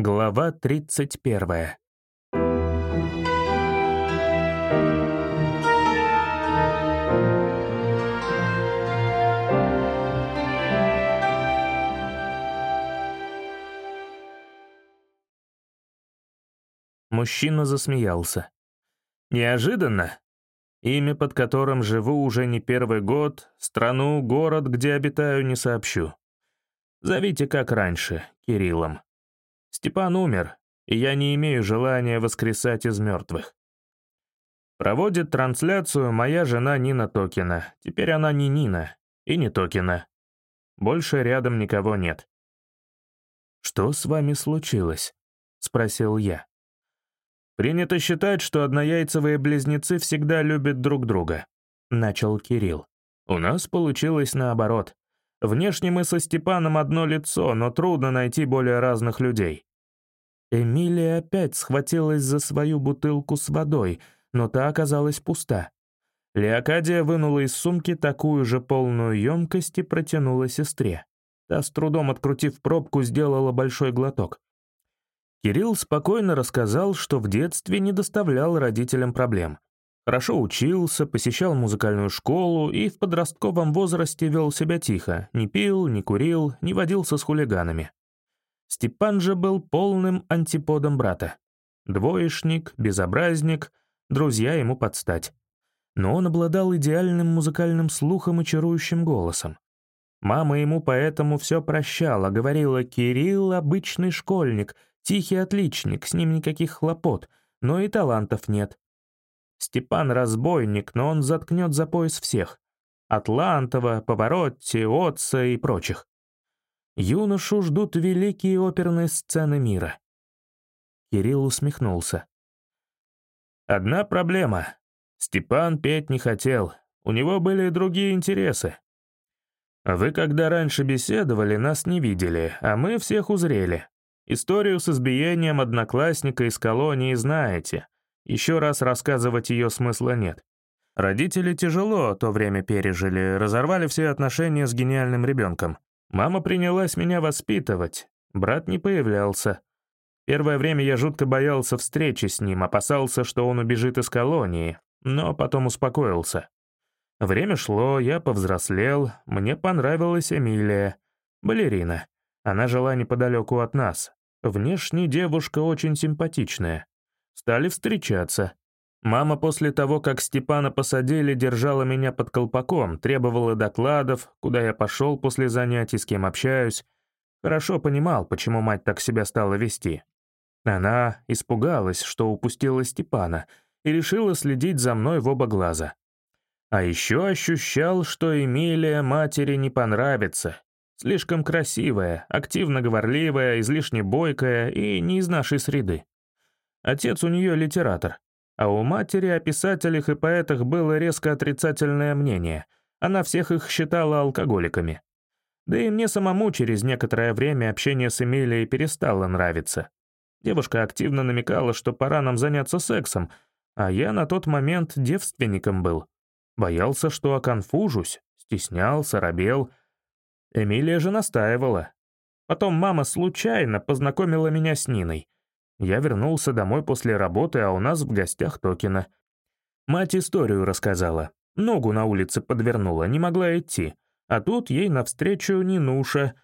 Глава 31. Мужчина засмеялся. «Неожиданно. Имя, под которым живу уже не первый год, страну, город, где обитаю, не сообщу. Зовите как раньше, Кириллом. Степан умер, и я не имею желания воскресать из мертвых. Проводит трансляцию моя жена Нина Токина. Теперь она не Нина и не Токина. Больше рядом никого нет. «Что с вами случилось?» — спросил я. «Принято считать, что однояйцевые близнецы всегда любят друг друга», — начал Кирилл. «У нас получилось наоборот. Внешне мы со Степаном одно лицо, но трудно найти более разных людей». Эмилия опять схватилась за свою бутылку с водой, но та оказалась пуста. Леокадия вынула из сумки такую же полную емкость и протянула сестре. Та, с трудом открутив пробку, сделала большой глоток. Кирилл спокойно рассказал, что в детстве не доставлял родителям проблем. Хорошо учился, посещал музыкальную школу и в подростковом возрасте вел себя тихо, не пил, не курил, не водился с хулиганами. Степан же был полным антиподом брата. Двоечник, безобразник, друзья ему подстать. Но он обладал идеальным музыкальным слухом и чарующим голосом. Мама ему поэтому все прощала, говорила, «Кирилл — обычный школьник, Тихий отличник, с ним никаких хлопот, но и талантов нет. Степан разбойник, но он заткнет за пояс всех. Атлантова, Поворотти, Отца и прочих. Юношу ждут великие оперные сцены мира. Кирилл усмехнулся. Одна проблема. Степан петь не хотел, у него были другие интересы. Вы, когда раньше беседовали, нас не видели, а мы всех узрели. Историю с избиением одноклассника из колонии знаете. Еще раз рассказывать ее смысла нет. Родители тяжело то время пережили, разорвали все отношения с гениальным ребенком. Мама принялась меня воспитывать, брат не появлялся. Первое время я жутко боялся встречи с ним, опасался, что он убежит из колонии, но потом успокоился. Время шло, я повзрослел, мне понравилась Эмилия, балерина. Она жила неподалеку от нас, Внешне девушка очень симпатичная. Стали встречаться. Мама после того, как Степана посадили, держала меня под колпаком, требовала докладов, куда я пошел после занятий, с кем общаюсь. Хорошо понимал, почему мать так себя стала вести. Она испугалась, что упустила Степана, и решила следить за мной в оба глаза. А еще ощущал, что Эмилия матери не понравится, Слишком красивая, активно говорливая, излишне бойкая и не из нашей среды. Отец у нее литератор, а у матери о писателях и поэтах было резко отрицательное мнение. Она всех их считала алкоголиками. Да и мне самому через некоторое время общение с Эмилией перестало нравиться. Девушка активно намекала, что пора нам заняться сексом, а я на тот момент девственником был. Боялся, что оконфужусь, стеснялся, робел — Эмилия же настаивала. Потом мама случайно познакомила меня с Ниной. Я вернулся домой после работы, а у нас в гостях Токина. Мать историю рассказала. Ногу на улице подвернула, не могла идти. А тут ей навстречу Нинуша.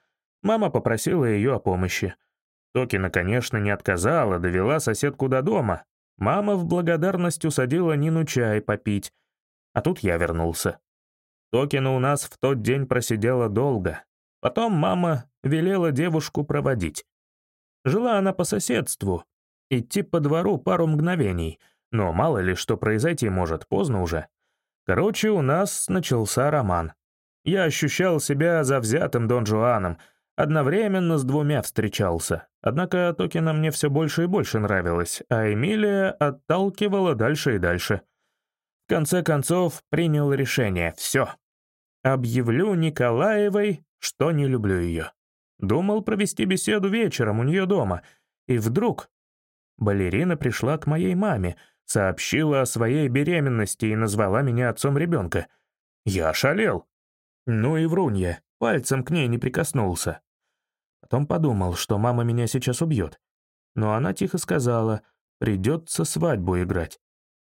Мама попросила ее о помощи. Токина, конечно, не отказала, довела соседку до дома. Мама в благодарность усадила Нину чай попить. А тут я вернулся. Токина у нас в тот день просидела долго. Потом мама велела девушку проводить. Жила она по соседству, идти по двору пару мгновений, но мало ли что произойти может, поздно уже. Короче, у нас начался роман. Я ощущал себя завзятым Дон Жуаном, одновременно с двумя встречался. Однако Токина мне все больше и больше нравилась, а Эмилия отталкивала дальше и дальше. В конце концов, принял решение — все. Объявлю Николаевой, что не люблю ее. Думал провести беседу вечером у нее дома, и вдруг балерина пришла к моей маме, сообщила о своей беременности и назвала меня отцом ребенка. Я ошалел. Ну и врунья, пальцем к ней не прикоснулся. Потом подумал, что мама меня сейчас убьет. но она тихо сказала, придется свадьбу играть.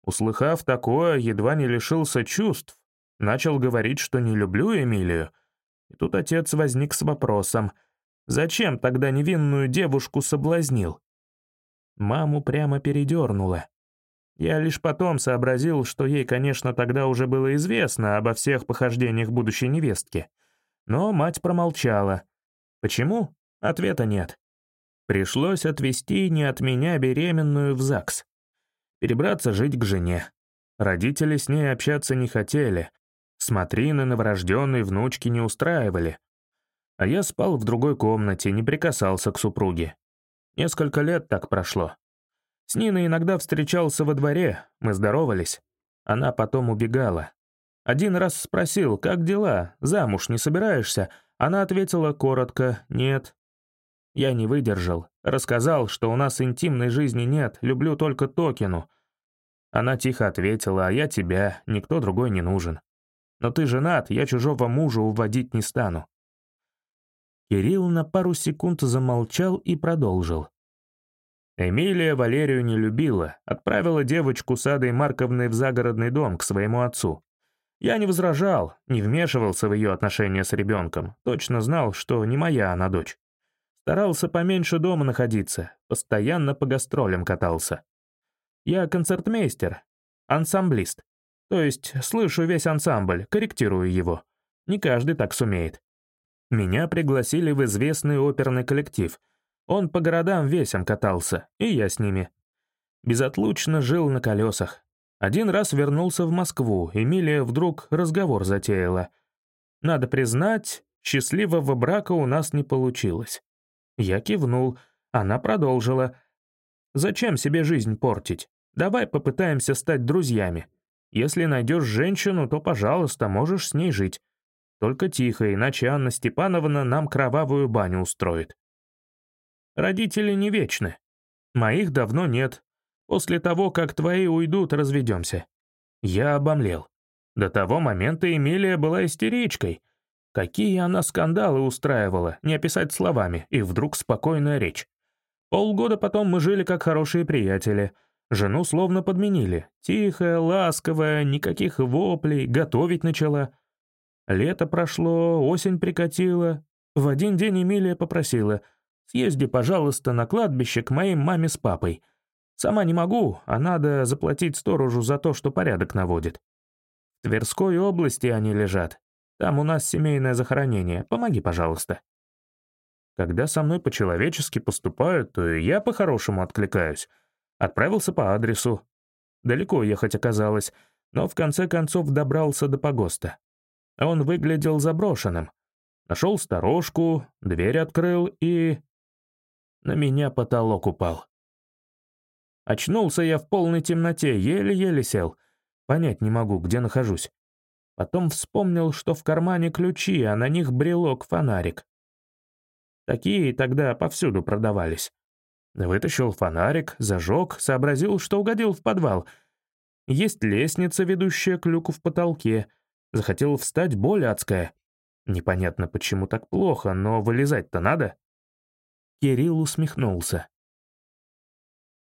Услыхав такое, едва не лишился чувств, начал говорить, что не люблю Эмилию. И тут отец возник с вопросом, зачем тогда невинную девушку соблазнил? Маму прямо передернула. Я лишь потом сообразил, что ей, конечно, тогда уже было известно обо всех похождениях будущей невестки. Но мать промолчала. Почему? Ответа нет. Пришлось отвезти не от меня беременную в ЗАГС. Перебраться жить к жене. Родители с ней общаться не хотели. Смотрины новорожденной внучки не устраивали. А я спал в другой комнате, не прикасался к супруге. Несколько лет так прошло. С Ниной иногда встречался во дворе, мы здоровались. Она потом убегала. Один раз спросил, как дела, замуж не собираешься? Она ответила коротко, нет. Я не выдержал, рассказал, что у нас интимной жизни нет, люблю только Токину. Она тихо ответила, а я тебя, никто другой не нужен. Но ты женат, я чужого мужа уводить не стану. Кирилл на пару секунд замолчал и продолжил. Эмилия Валерию не любила, отправила девочку с Адой Марковной в загородный дом к своему отцу. Я не возражал, не вмешивался в ее отношения с ребенком, точно знал, что не моя она дочь. Старался поменьше дома находиться, постоянно по гастролям катался. Я концертмейстер, ансамблист. То есть слышу весь ансамбль, корректирую его. Не каждый так сумеет. Меня пригласили в известный оперный коллектив — он по городам весем катался, и я с ними. Безотлучно жил на колесах. Один раз вернулся в Москву, Эмилия вдруг разговор затеяла. Надо признать, счастливого брака у нас не получилось. Я кивнул, она продолжила. «Зачем себе жизнь портить? Давай попытаемся стать друзьями. Если найдешь женщину, то, пожалуйста, можешь с ней жить. Только тихо, иначе Анна Степановна нам кровавую баню устроит». Родители не вечны. Моих давно нет. После того, как твои уйдут, разведемся. Я обомлел. До того момента Эмилия была истеричкой. Какие она скандалы устраивала, не описать словами, и вдруг спокойная речь. Полгода потом мы жили как хорошие приятели. Жену словно подменили. Тихая, ласковая, никаких воплей, готовить начала. Лето прошло, осень прикатила. В один день Эмилия попросила — Съезди, пожалуйста, на кладбище к моей маме с папой. Сама не могу, а надо заплатить сторожу за то, что порядок наводит. В Тверской области они лежат. Там у нас семейное захоронение. Помоги, пожалуйста. Когда со мной по-человечески поступают, то и я по-хорошему откликаюсь. Отправился по адресу. Далеко ехать оказалось, но в конце концов добрался до погоста. Он выглядел заброшенным. Нашел сторожку, дверь открыл и... На меня потолок упал. Очнулся я в полной темноте, еле-еле сел. Понять не могу, где нахожусь. Потом вспомнил, что в кармане ключи, а на них брелок-фонарик. Такие тогда повсюду продавались. Вытащил фонарик, зажег, сообразил, что угодил в подвал. Есть лестница, ведущая к люку в потолке. Захотел встать, боль адская. Непонятно, почему так плохо, но вылезать-то надо. Кирилл усмехнулся.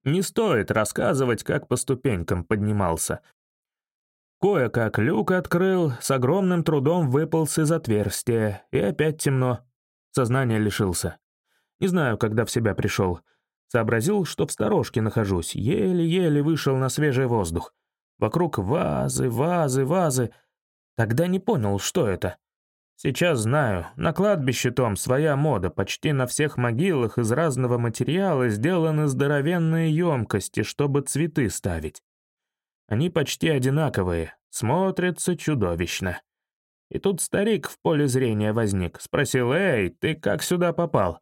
Не стоит рассказывать, как по ступенькам поднимался. Кое-как люк открыл, с огромным трудом выполз из отверстия, и опять темно. Сознание лишился. Не знаю, когда в себя пришел. Сообразил, что в сторожке нахожусь, еле-еле вышел на свежий воздух. Вокруг вазы, вазы, вазы. Тогда не понял, что это. Сейчас знаю, на кладбище том своя мода, почти на всех могилах из разного материала сделаны здоровенные емкости, чтобы цветы ставить. Они почти одинаковые, смотрятся чудовищно. И тут старик в поле зрения возник, спросил, «Эй, ты как сюда попал?»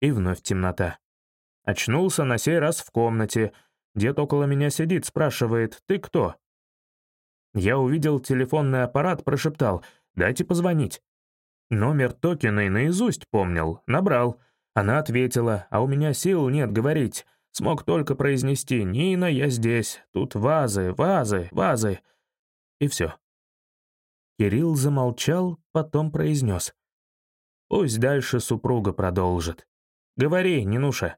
И вновь темнота. Очнулся на сей раз в комнате. Дед около меня сидит, спрашивает, «Ты кто?» Я увидел телефонный аппарат, прошептал, «Дайте позвонить». Номер Токиной наизусть помнил, набрал. Она ответила, а у меня сил нет говорить. Смог только произнести «Нина, я здесь, тут вазы, вазы, вазы». И все. Кирилл замолчал, потом произнес. «Пусть дальше супруга продолжит. Говори, Нинуша».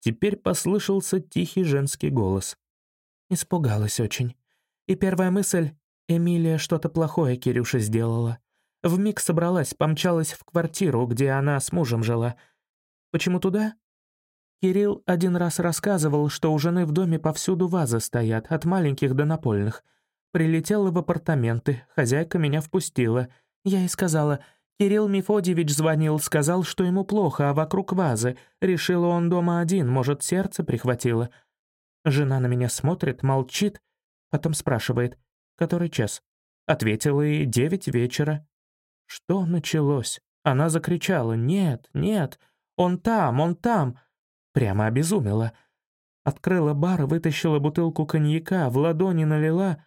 Теперь послышался тихий женский голос. Испугалась очень. И первая мысль — Эмилия что-то плохое Кирюше сделала. Вмиг собралась, помчалась в квартиру, где она с мужем жила. Почему туда? Кирилл один раз рассказывал, что у жены в доме повсюду вазы стоят, от маленьких до напольных. Прилетела в апартаменты, хозяйка меня впустила. Я ей сказала, Кирилл Мефодьевич звонил, сказал, что ему плохо, а вокруг вазы. Решила он дома один, может, сердце прихватило. Жена на меня смотрит, молчит, потом спрашивает, который час. Ответила и девять вечера. Что началось? Она закричала, «Нет, нет, он там, он там!» Прямо обезумела. Открыла бар, вытащила бутылку коньяка, в ладони налила.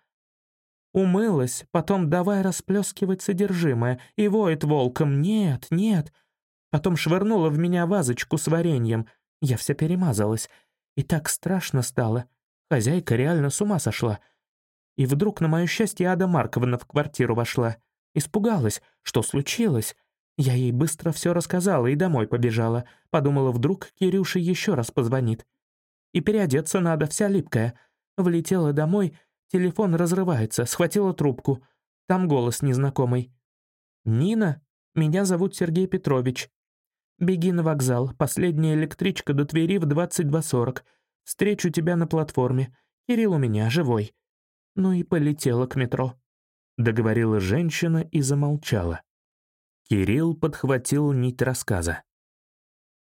Умылась, потом давай расплескивать содержимое, и воет волком «нет, нет». Потом швырнула в меня вазочку с вареньем. Я вся перемазалась. И так страшно стало. Хозяйка реально с ума сошла. И вдруг, на мое счастье, Ада Марковна в квартиру вошла. Испугалась, что случилось. Я ей быстро все рассказала и домой побежала. Подумала, вдруг Кирюша еще раз позвонит. И переодеться надо, вся липкая. Влетела домой, телефон разрывается, схватила трубку. Там голос незнакомый. «Нина, меня зовут Сергей Петрович. Беги на вокзал, последняя электричка до Твери в 22.40. Встречу тебя на платформе. Кирилл у меня, живой». Ну и полетела к метро. Договорила женщина и замолчала. Кирилл подхватил нить рассказа.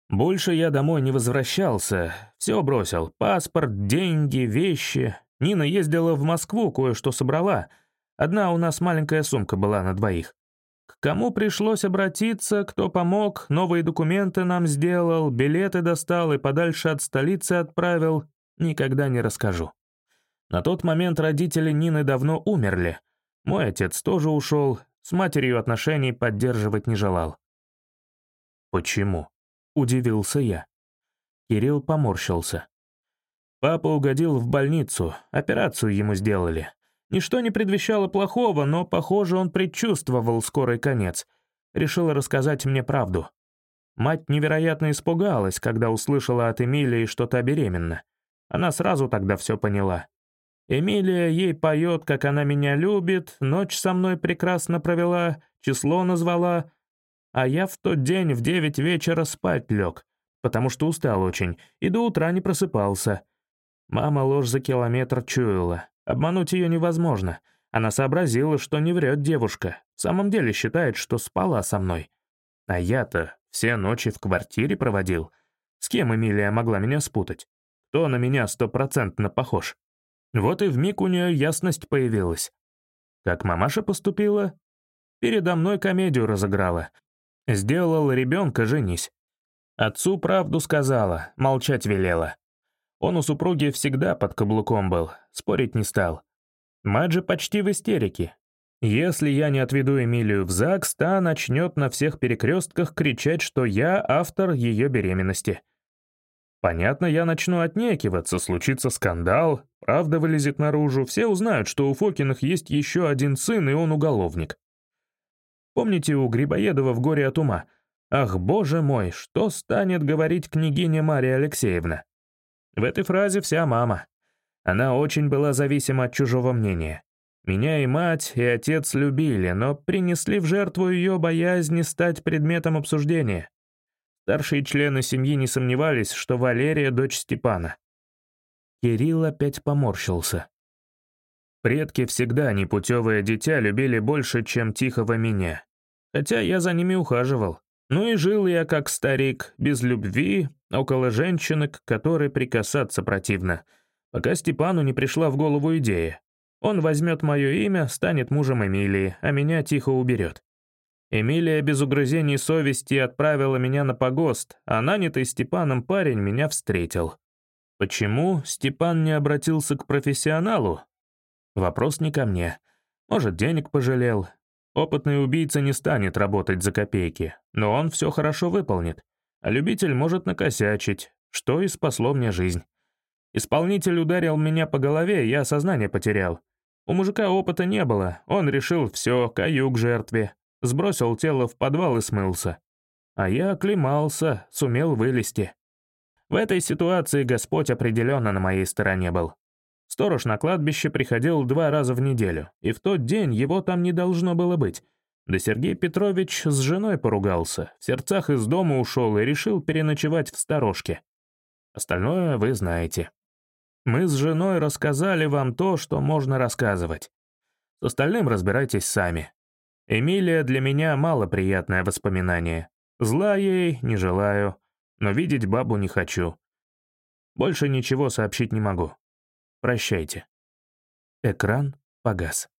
«Больше я домой не возвращался. Все бросил. Паспорт, деньги, вещи. Нина ездила в Москву, кое-что собрала. Одна у нас маленькая сумка была на двоих. К кому пришлось обратиться, кто помог, новые документы нам сделал, билеты достал и подальше от столицы отправил, никогда не расскажу. На тот момент родители Нины давно умерли. Мой отец тоже ушел, с матерью отношений поддерживать не желал. «Почему?» — удивился я. Кирилл поморщился. Папа угодил в больницу, операцию ему сделали. Ничто не предвещало плохого, но, похоже, он предчувствовал скорый конец. Решил рассказать мне правду. Мать невероятно испугалась, когда услышала от Эмилии, что та беременна. Она сразу тогда все поняла. Эмилия ей поет, как она меня любит, ночь со мной прекрасно провела, число назвала. А я в тот день в девять вечера спать лег, потому что устал очень, и до утра не просыпался. Мама ложь за километр чуяла. Обмануть ее невозможно. Она сообразила, что не врет девушка. В самом деле считает, что спала со мной. А я-то все ночи в квартире проводил. С кем Эмилия могла меня спутать? Кто на меня стопроцентно похож? Вот и вмиг у нее ясность появилась. Как мамаша поступила? Передо мной комедию разыграла. Сделал ребенка, женись. Отцу правду сказала, молчать велела. Он у супруги всегда под каблуком был, спорить не стал. Мать же почти в истерике. Если я не отведу Эмилию в ЗАГС, та начнет на всех перекрестках кричать, что я автор ее беременности. Понятно, я начну отнекиваться, случится скандал, правда вылезет наружу, все узнают, что у Фокиных есть еще один сын, и он уголовник. Помните у Грибоедова в «Горе от ума»? «Ах, боже мой, что станет говорить княгиня Мария Алексеевна?» В этой фразе вся мама. Она очень была зависима от чужого мнения. Меня и мать, и отец любили, но принесли в жертву ее боязни стать предметом обсуждения. Старшие члены семьи не сомневались, что Валерия — дочь Степана. Кирилл опять поморщился. Предки всегда непутевое дитя любили больше, чем тихого меня. Хотя я за ними ухаживал. Ну и жил я как старик, без любви, около женщины, к которой прикасаться противно, пока Степану не пришла в голову идея. Он возьмет мое имя, станет мужем Эмилии, а меня тихо уберет. Эмилия без угрызений совести отправила меня на погост, а нанятый Степаном парень меня встретил. Почему Степан не обратился к профессионалу? Вопрос не ко мне. Может, денег пожалел. Опытный убийца не станет работать за копейки, но он все хорошо выполнит. А любитель может накосячить, что и спасло мне жизнь. Исполнитель ударил меня по голове, я сознание потерял. У мужика опыта не было, он решил все, каюк жертве, сбросил тело в подвал и смылся. А я оклемался, сумел вылезти. В этой ситуации Господь определенно на моей стороне был. Сторож на кладбище приходил два раза в неделю, и в тот день его там не должно было быть. Да Сергей Петрович с женой поругался, в сердцах из дома ушел и решил переночевать в сторожке. Остальное вы знаете. Мы с женой рассказали вам то, что можно рассказывать. С остальным разбирайтесь сами. Эмилия для меня малоприятное воспоминание. Зла ей не желаю, но видеть бабу не хочу. Больше ничего сообщить не могу. Прощайте. Экран погас.